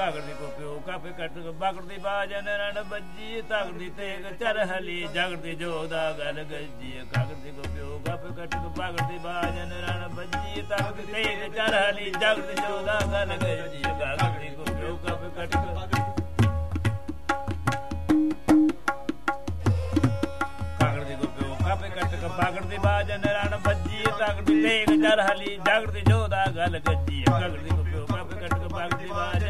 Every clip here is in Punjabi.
ਕਾਗੜੀ ਕੋ ਪਿਓ ਕਾਫੇ ਕੱਟ ਬਾਗੜੀ ਬਾਜਨ ਰਣ ਬੱਜੀ ਤਾਗੜੀ ਤੇਗ ਚਰਹਲੀ ਜੋ ਦਾ ਗਲ ਗੱਜੀ ਕਾਗੜੀ ਕੋ ਪਿਓ ਕਾਫੇ ਕੱਟ ਬਾਗੜੀ ਬਾਜਨ ਰਣ ਬੱਜੀ ਤਾਗੜੀ ਤੇਗ ਚਰਹਲੀ ਜਗਦੀ ਜੋਦਾ ਗਲ ਗੱਜੀ ਕਾਗੜੀ ਕੋ ਪਿਓ ਕਾਫੇ ਕੱਟ ਕਾਗੜੀ ਕੋ ਪਿਓ ਕਾਫੇ ਕੱਟ ਰਣ ਬੱਜੀ ਤਾਗੜੀ ਤੇਗ ਚਰ ਹਲੀ ਚਰਹਲੀ ਜੋ ਦਾ ਗਲ ਗੱਜੀ ਕਾਗੜੀ ਕੋ ਪਿਓ ਕਾਫੇ ਕੱਟ ਬਾਗੜੀ ਬਾਜਨ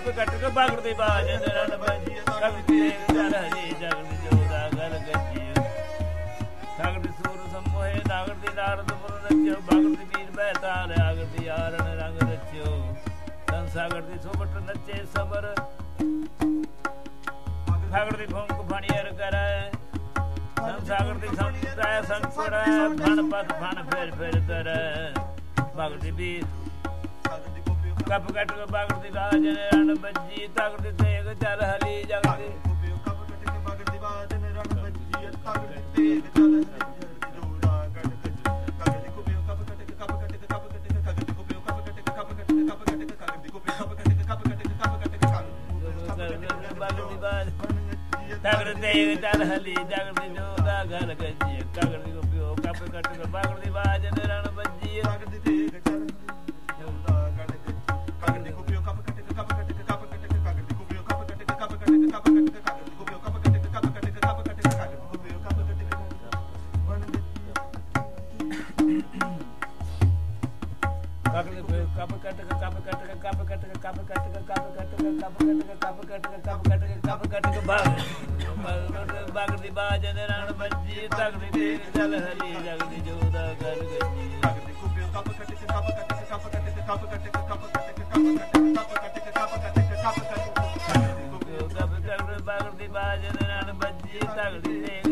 ਕੋਪਿਓ ਕਾਪੇ ਕੱਟ ਬਾਗੜ ਦੀ ਬਾਜਨ ਰਣ ਬੱਜੀ। ਤਗੜ ਦੀ ਤੇਗ ਚਰ ਜੋਦਾ ਗਲ ਗੱਜੀ। ਸਾਗਰ ਦੀ ਸੂਰ ਸਮੋਹੇ, ਨਾਗਰ ਦੀ ਨਾਰਦ ਮੁਰ ਨੱਚਿਓ ਬਾਗੜ ਦੀ ਵੀਰ ਬਹਿਤਾਰ ਆਗਰ ਦੀ ਆਰਣ ਰੰਗ ਰਚਿਓ। ਤਨ ਸਾਗਰ ਦੀ ਸੋਬਟ ਨੱਚੇ ਸਬਰ। ਸਾਗਰ ਦੀ ਫੁੰਕ ਫਣੀਰ ਕਰੈ। ਤਨ ਸਾਗਰ ਦੀ ਸੰਤੈ ਸੰਕੜ ਫਣ ਪਤ ਫਣ ਫੇਰ ਫੇਰ ਕਰੈ। ਬਾਗੜ ਦੀ ਕੱਪ ਕੱਟ ਕੇ ਬਾਗੜ ਦੀ ਰਾਜਨ ਰਣ ਬੱਜੀ ਤਗੜ ਦੀ ਤੇਗ ਚਲ ਹਲੀ ਜਗ ਦੀ ਬਾਗੜ ਦੀ ਬਾਜ ਤਗੜ ਤੇਗ ਚਲ ਹਲੀ ਜਗ ਦੀ ਜੋਦਾ ਗਲ ਗੱਜੀ ਤਗੜ ਦੀ ਪਿਓ ਕੱਪ ਕੱਟ ਕੇ ਬਾਗੜ ਦੀ ਬਾਜਨ ਰਣ ਬੱਜੀ ਕਾਗੜ ਦੇ ਪਿਓ ਕੱਪ ਕੱਟ ਕੇ ਕੱਪ ਕੱਟ ਕੇ ਕੱਪ ਕੱਟ ਕੇ ਕੱਪ ਕੱਟ ਕੇ ਕੱਪ ਕੱਟ ਕੇ ਕੱਪ ਕੱਟ ਕੇ ਕੱਪ ਕੱਟ ਕੇ ਕੱਪ ਕੱਟ ਕੇ ਕੱਪ ਕੱਟ ਕੇ ਬਾਗ ਬਾਗੜ ਦੀ ਬਾਜਨ ਰਣ ਬੱਜੀ ਤਗੜ ਦੀ ਤੇਗ ਚਲ ਹਲੀ ਜਗ ਦੀ ਜੋਦਾ ਗਲ ਗੱਜੀ ਪਿਓ ਕੱਪ ਕੱਟ ਬਾਗੜ ਦੀ ਬਾਜਨ ਰਣ ਬੱਜੀ ਤਗੜ ਦੀ ਤੇਗ